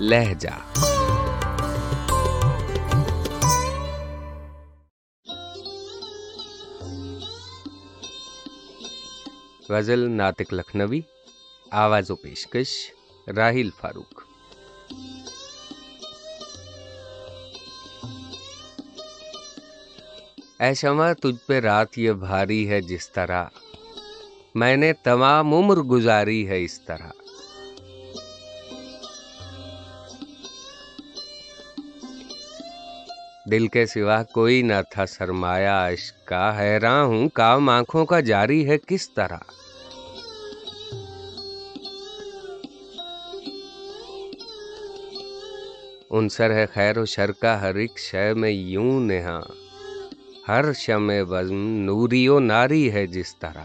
لہجہ۔ غزل ناطق لکھنوی، آواز و پیشکش، راہیل فاروق۔ اے شمع، تجھ پہ رات یہ بھاری ہے جس طرح۔ میں نے تمام عمر گزاری ہے اس طرح۔ دل کے سوا کوئی نہ تھا سرمایہ عشق کا حیران ہوں کام آنکھوں کا جاری ہے کس طرح۔ انصر ہے خیر و شر کا ہر ایک شے میں یوں نہاں۔ ہر شم بزم نوری و ناری ہے جس طرح۔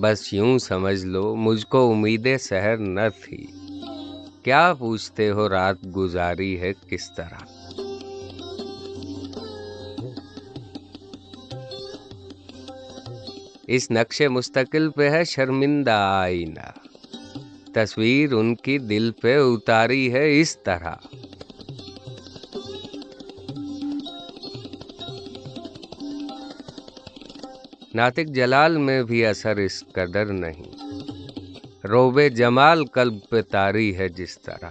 بس یوں سمجھ لو، مجھ کو امید سحر نہ تھی۔ کیا پوچھتے ہو رات گزاری ہے کس طرح؟ اس نقش مستقل پہ ہے شرمندہ آئینہ۔ تصویر ان کی دل پہ اتاری ہے اس طرح۔ ناطق جلال میں بھی اثر اس قدر نہیں۔ روبے جمال قلب پہ تاری ہے جس طرح۔